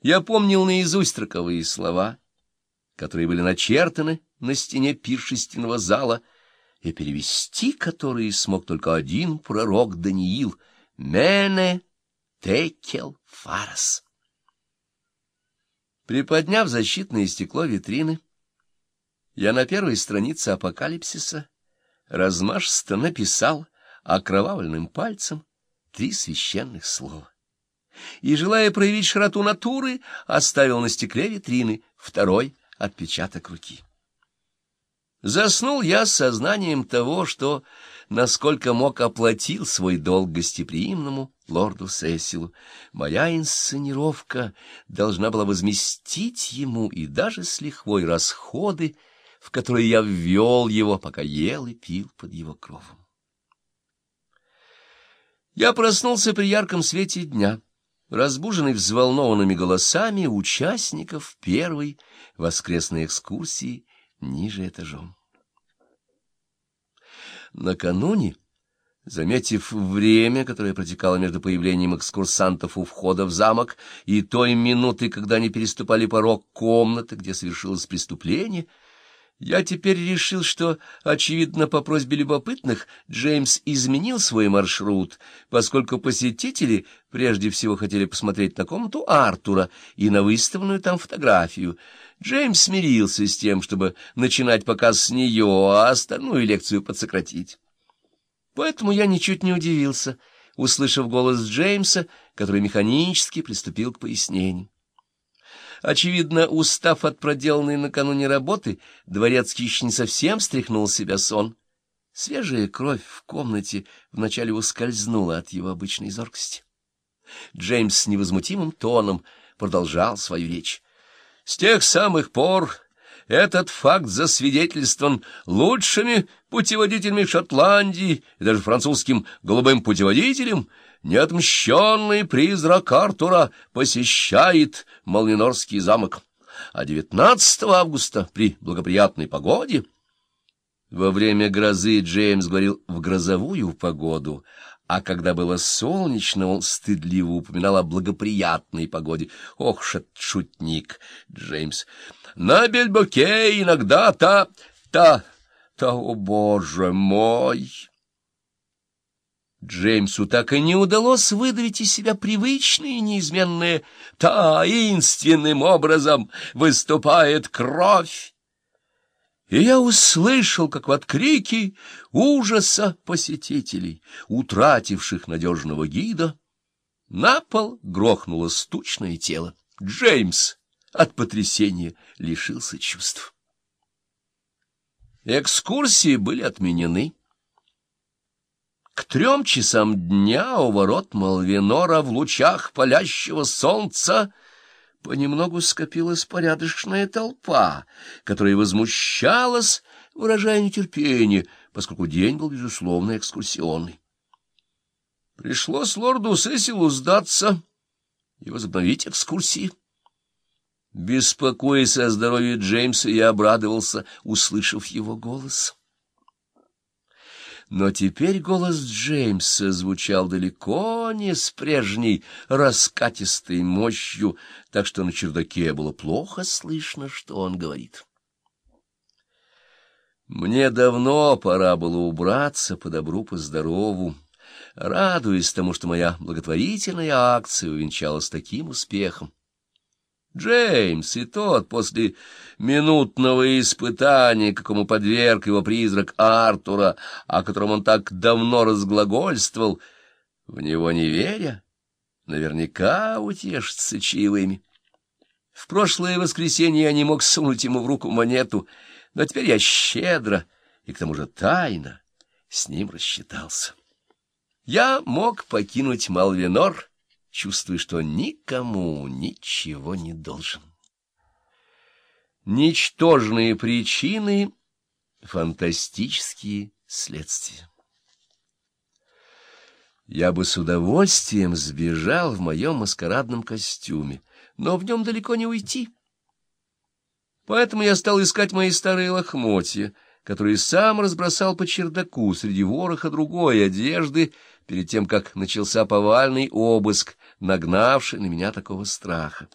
Я помнил наизусть роковые слова, которые были начертаны на стене пиршественного зала, и перевести которые смог только один пророк Даниил «Мене текел фарас». Приподняв защитное стекло витрины, я на первой странице апокалипсиса размашисто написал окровавленным пальцем три священных слова и, желая проявить широту натуры, оставил на стекле витрины второй отпечаток руки. Заснул я с сознанием того, что, насколько мог, оплатил свой долг гостеприимному лорду Сесилу. Моя инсценировка должна была возместить ему и даже с лихвой расходы, в которые я ввел его, пока ел и пил под его кровом. Я проснулся при ярком свете дня разбуженный взволнованными голосами участников первой воскресной экскурсии ниже этажом. Накануне, заметив время, которое протекало между появлением экскурсантов у входа в замок и той минуты, когда они переступали порог комнаты, где совершилось преступление, я теперь решил, что, очевидно, по просьбе любопытных, Джеймс изменил свой маршрут, поскольку посетители прежде всего хотели посмотреть на комнату Артура и на выставленную там фотографию. Джеймс смирился с тем, чтобы начинать показ с нее, а остальную лекцию подсократить. Поэтому я ничуть не удивился, услышав голос Джеймса, который механически приступил к пояснению. Очевидно, устав от проделанной накануне работы, дворецкий еще не совсем стряхнул себя сон. Свежая кровь в комнате вначале ускользнула от его обычной зоркости. Джеймс с невозмутимым тоном продолжал свою речь. С тех самых пор этот факт засвидетельствован лучшими путеводителями Шотландии и даже французским голубым путеводителем — неотмщенный призрак Артура посещает Молнинорский замок, а 19 августа при благоприятной погоде... Во время грозы Джеймс говорил в грозовую погоду, а когда было солнечно, он стыдливо упоминал о благоприятной погоде. Ох, шутник, Джеймс! На Бельбоке иногда та... та... та... О, боже мой! Джеймсу так и не удалось выдавить из себя привычное и неизменное «таинственным образом выступает кровь». И я услышал, как вот крики ужаса посетителей, утративших надежного гида, на пол грохнуло стучное тело. Джеймс от потрясения лишился чувств. Экскурсии были отменены. Трем часам дня у ворот Малвинора в лучах палящего солнца понемногу скопилась порядочная толпа, которая возмущалась, выражая нетерпение, поскольку день был, безусловно, экскурсионный. Пришлось лорду Сесилу сдаться и возобновить экскурсии. Беспокоясь о здоровье Джеймса, я обрадовался, услышав его голос. Но теперь голос Джеймса звучал далеко не с прежней раскатистой мощью, так что на чердаке было плохо слышно, что он говорит. Мне давно пора было убраться по добру, по здорову, радуясь тому, что моя благотворительная акция увенчалась таким успехом. Джеймс и тот после минутного испытания, какому подверг его призрак Артура, о котором он так давно разглагольствовал, в него не веря, наверняка утешится чаевыми. В прошлое воскресенье я не мог сунуть ему в руку монету, но теперь я щедро и к тому же тайно с ним рассчитался. Я мог покинуть Малвинор, чувствуя, что никому ничего не должен. Ничтожные причины — фантастические следствия. Я бы с удовольствием сбежал в моем маскарадном костюме, но в нем далеко не уйти. Поэтому я стал искать мои старые лохмотья, которые сам разбросал по чердаку среди вороха другой одежды, перед тем, как начался повальный обыск, нагнавший на меня такого страха.